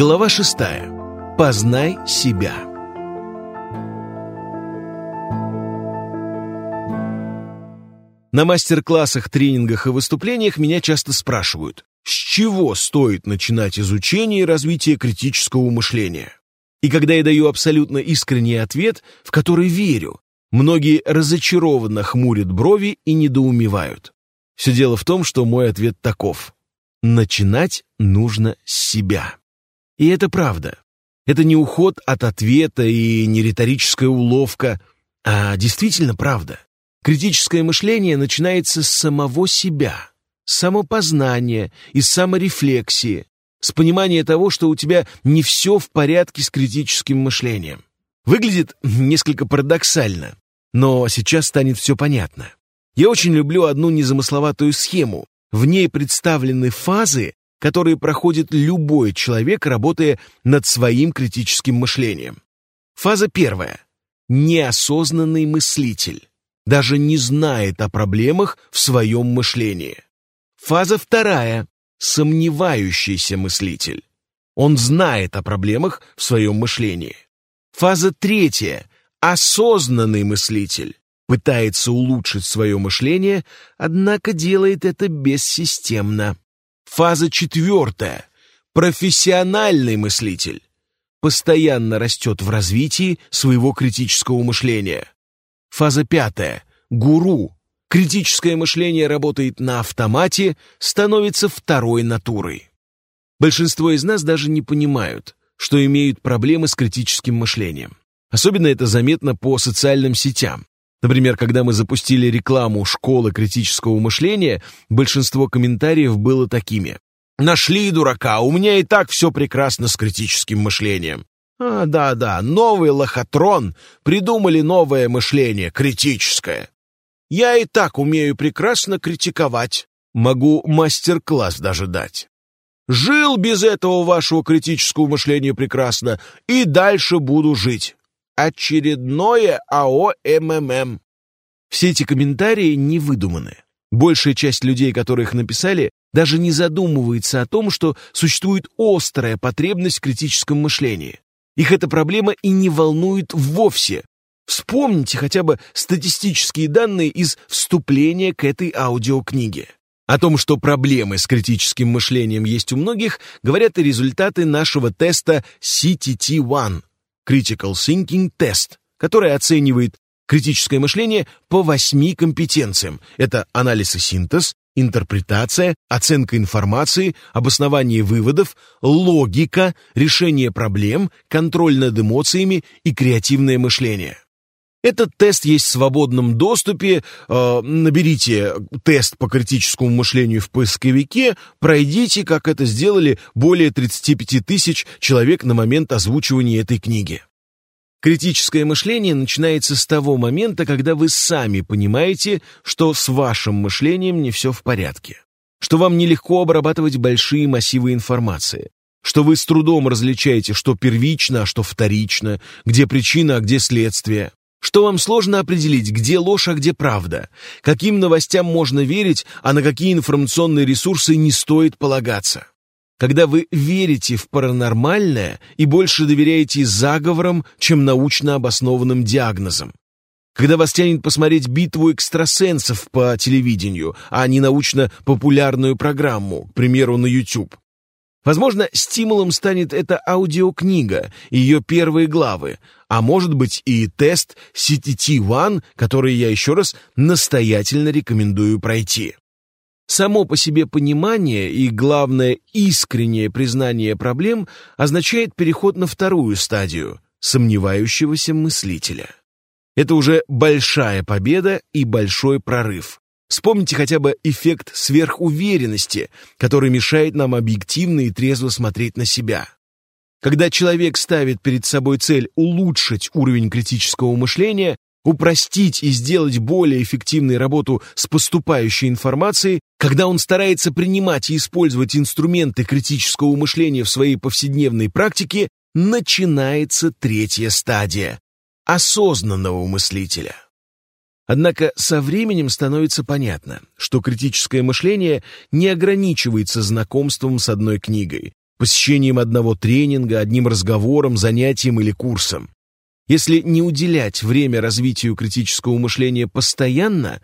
Глава шестая. Познай себя. На мастер-классах, тренингах и выступлениях меня часто спрашивают, с чего стоит начинать изучение и развитие критического мышления? И когда я даю абсолютно искренний ответ, в который верю, многие разочарованно хмурят брови и недоумевают. Все дело в том, что мой ответ таков. Начинать нужно с себя. И это правда. Это не уход от ответа и не риторическая уловка, а действительно правда. Критическое мышление начинается с самого себя, с самопознания и саморефлексии, с понимания того, что у тебя не все в порядке с критическим мышлением. Выглядит несколько парадоксально, но сейчас станет все понятно. Я очень люблю одну незамысловатую схему. В ней представлены фазы, которые проходит любой человек, работая над своим критическим мышлением. Фаза первая. Неосознанный мыслитель. Даже не знает о проблемах в своем мышлении. Фаза вторая сомневающийся мыслитель. Он знает о проблемах в своем мышлении. Фаза третья – осознанный мыслитель. Пытается улучшить свое мышление, однако делает это бессистемно. Фаза четвертая – профессиональный мыслитель. Постоянно растет в развитии своего критического мышления. Фаза пятая – гуру, Критическое мышление работает на автомате, становится второй натурой. Большинство из нас даже не понимают, что имеют проблемы с критическим мышлением. Особенно это заметно по социальным сетям. Например, когда мы запустили рекламу школы критического мышления, большинство комментариев было такими. «Нашли дурака, у меня и так все прекрасно с критическим мышлением». «А, да-да, новый лохотрон, придумали новое мышление, критическое». Я и так умею прекрасно критиковать. Могу мастер-класс даже дать. Жил без этого вашего критического мышления прекрасно и дальше буду жить. Очередное АО МММ. Все эти комментарии не выдуманы. Большая часть людей, которые их написали, даже не задумывается о том, что существует острая потребность в критическом мышлении. Их эта проблема и не волнует вовсе, Вспомните хотя бы статистические данные из вступления к этой аудиокниге. О том, что проблемы с критическим мышлением есть у многих, говорят и результаты нашего теста CTT-1 Critical Thinking Test, который оценивает критическое мышление по восьми компетенциям. Это анализ и синтез, интерпретация, оценка информации, обоснование выводов, логика, решение проблем, контроль над эмоциями и креативное мышление. Этот тест есть в свободном доступе. Э, наберите тест по критическому мышлению в поисковике, пройдите, как это сделали более 35 тысяч человек на момент озвучивания этой книги. Критическое мышление начинается с того момента, когда вы сами понимаете, что с вашим мышлением не все в порядке, что вам нелегко обрабатывать большие массивы информации, что вы с трудом различаете, что первично, а что вторично, где причина, а где следствие что вам сложно определить, где ложь, а где правда, каким новостям можно верить, а на какие информационные ресурсы не стоит полагаться. Когда вы верите в паранормальное и больше доверяете заговорам, чем научно обоснованным диагнозам. Когда вас тянет посмотреть битву экстрасенсов по телевидению, а не научно-популярную программу, к примеру, на YouTube. Возможно, стимулом станет эта аудиокнига, ее первые главы, а может быть и тест CTT-1, который я еще раз настоятельно рекомендую пройти. Само по себе понимание и, главное, искреннее признание проблем означает переход на вторую стадию – сомневающегося мыслителя. Это уже большая победа и большой прорыв. Вспомните хотя бы эффект сверхуверенности, который мешает нам объективно и трезво смотреть на себя. Когда человек ставит перед собой цель улучшить уровень критического мышления, упростить и сделать более эффективной работу с поступающей информацией, когда он старается принимать и использовать инструменты критического мышления в своей повседневной практике, начинается третья стадия – осознанного мыслителя. Однако со временем становится понятно, что критическое мышление не ограничивается знакомством с одной книгой, посещением одного тренинга, одним разговором, занятием или курсом. Если не уделять время развитию критического мышления постоянно,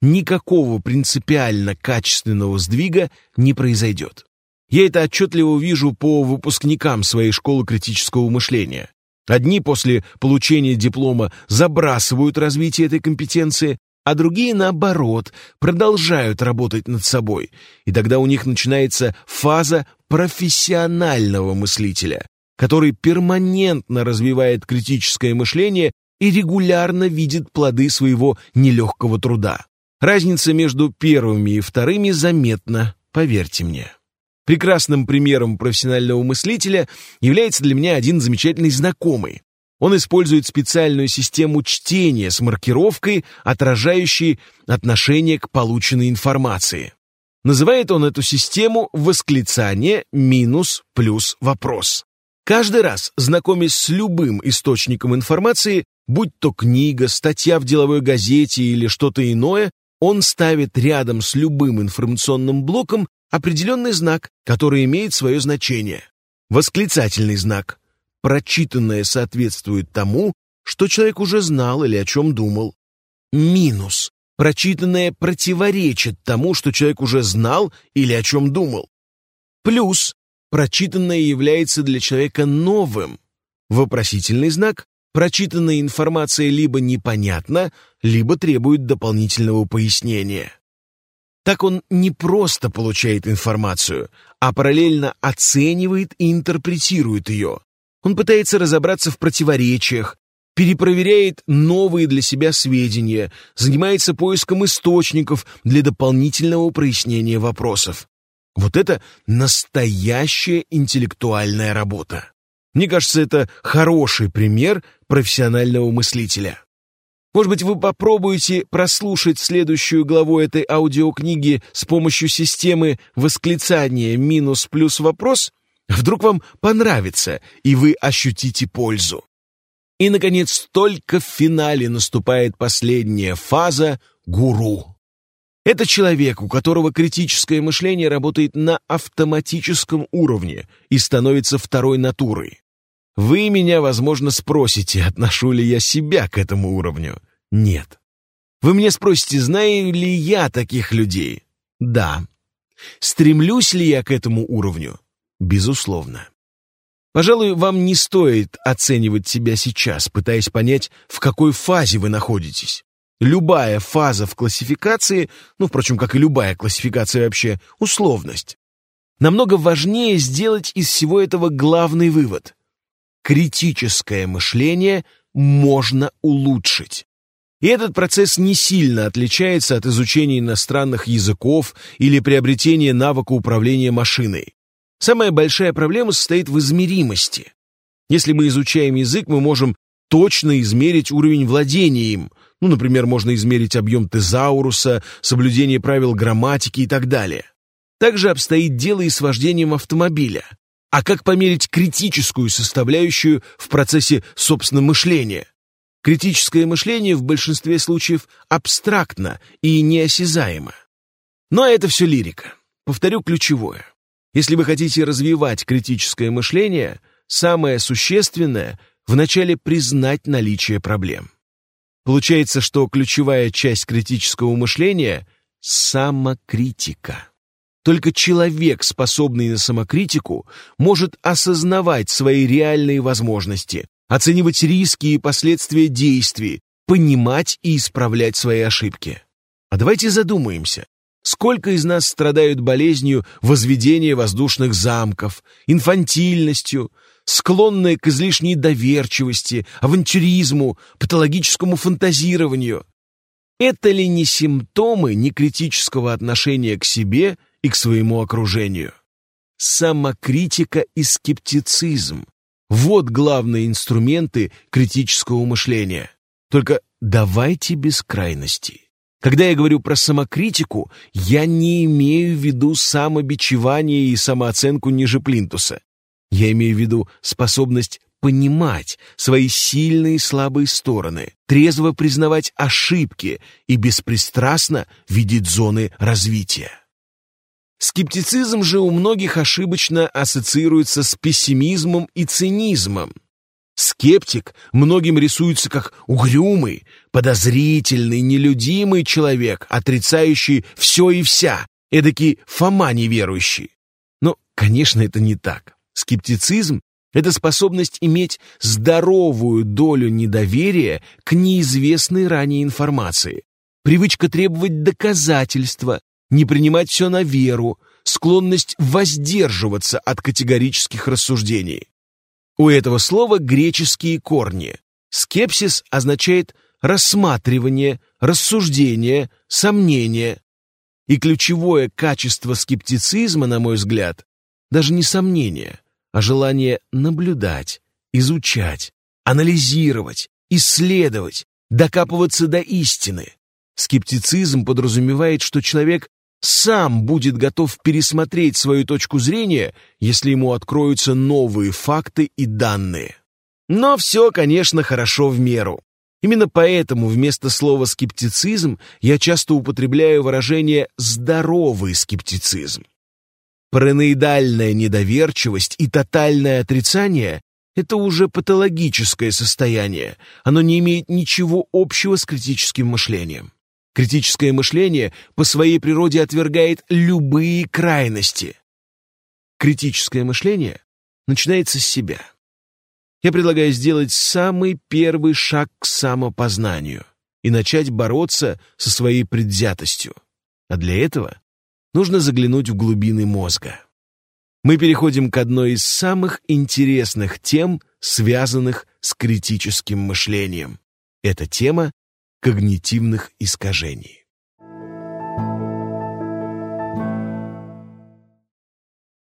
никакого принципиально качественного сдвига не произойдет. Я это отчетливо вижу по выпускникам своей школы критического мышления. Одни после получения диплома забрасывают развитие этой компетенции, а другие, наоборот, продолжают работать над собой. И тогда у них начинается фаза профессионального мыслителя, который перманентно развивает критическое мышление и регулярно видит плоды своего нелегкого труда. Разница между первыми и вторыми заметна, поверьте мне. Прекрасным примером профессионального мыслителя является для меня один замечательный знакомый. Он использует специальную систему чтения с маркировкой, отражающей отношение к полученной информации. Называет он эту систему восклицание минус плюс вопрос. Каждый раз, знакомясь с любым источником информации, будь то книга, статья в деловой газете или что-то иное, он ставит рядом с любым информационным блоком определенный знак, который имеет свое значение. Восклицательный знак. Прочитанное соответствует тому, что человек уже знал или о чем думал. Минус. Прочитанное противоречит тому, что человек уже знал или о чем думал. Плюс. Прочитанное является для человека новым. Вопросительный знак. Прочитанная информация либо непонятна, либо требует дополнительного пояснения. Так он не просто получает информацию, а параллельно оценивает и интерпретирует ее. Он пытается разобраться в противоречиях, перепроверяет новые для себя сведения, занимается поиском источников для дополнительного прояснения вопросов. Вот это настоящая интеллектуальная работа. Мне кажется, это хороший пример профессионального мыслителя. Может быть, вы попробуете прослушать следующую главу этой аудиокниги с помощью системы восклицания минус плюс вопрос? Вдруг вам понравится, и вы ощутите пользу. И, наконец, только в финале наступает последняя фаза «гуру». Это человек, у которого критическое мышление работает на автоматическом уровне и становится второй натурой. Вы меня, возможно, спросите, отношу ли я себя к этому уровню. Нет. Вы меня спросите, знаю ли я таких людей? Да. Стремлюсь ли я к этому уровню? Безусловно. Пожалуй, вам не стоит оценивать себя сейчас, пытаясь понять, в какой фазе вы находитесь. Любая фаза в классификации, ну, впрочем, как и любая классификация вообще, условность. Намного важнее сделать из всего этого главный вывод критическое мышление можно улучшить. И этот процесс не сильно отличается от изучения иностранных языков или приобретения навыка управления машиной. Самая большая проблема состоит в измеримости. Если мы изучаем язык, мы можем точно измерить уровень владения им. Ну, например, можно измерить объем тезауруса, соблюдение правил грамматики и так далее. Также обстоит дело и с вождением автомобиля. А как померить критическую составляющую в процессе собственного мышления? Критическое мышление в большинстве случаев абстрактно и неосязаемо. Но это все лирика. Повторю ключевое. Если вы хотите развивать критическое мышление, самое существенное – вначале признать наличие проблем. Получается, что ключевая часть критического мышления – самокритика. Только человек, способный на самокритику, может осознавать свои реальные возможности, оценивать риски и последствия действий, понимать и исправлять свои ошибки. А давайте задумаемся, сколько из нас страдают болезнью возведения воздушных замков, инфантильностью, склонные к излишней доверчивости, авантюризму, патологическому фантазированию. Это ли не симптомы некритического отношения к себе и к своему окружению. Самокритика и скептицизм – вот главные инструменты критического мышления. Только давайте без крайностей. Когда я говорю про самокритику, я не имею в виду самобичевание и самооценку ниже плинтуса. Я имею в виду способность понимать свои сильные и слабые стороны, трезво признавать ошибки и беспристрастно видеть зоны развития. Скептицизм же у многих ошибочно ассоциируется с пессимизмом и цинизмом. Скептик многим рисуется как угрюмый, подозрительный, нелюдимый человек, отрицающий все и вся, эдакий Фома неверующий. Но, конечно, это не так. Скептицизм — это способность иметь здоровую долю недоверия к неизвестной ранее информации, привычка требовать доказательства, не принимать все на веру, склонность воздерживаться от категорических рассуждений. У этого слова греческие корни. Скепсис означает рассматривание, рассуждение, сомнение. И ключевое качество скептицизма, на мой взгляд, даже не сомнение, а желание наблюдать, изучать, анализировать, исследовать, докапываться до истины. Скептицизм подразумевает, что человек сам будет готов пересмотреть свою точку зрения, если ему откроются новые факты и данные. Но все, конечно, хорошо в меру. Именно поэтому вместо слова «скептицизм» я часто употребляю выражение «здоровый скептицизм». Параноидальная недоверчивость и тотальное отрицание – это уже патологическое состояние, оно не имеет ничего общего с критическим мышлением. Критическое мышление по своей природе отвергает любые крайности. Критическое мышление начинается с себя. Я предлагаю сделать самый первый шаг к самопознанию и начать бороться со своей предвзятостью. А для этого нужно заглянуть в глубины мозга. Мы переходим к одной из самых интересных тем, связанных с критическим мышлением. Это тема когнитивных искажений.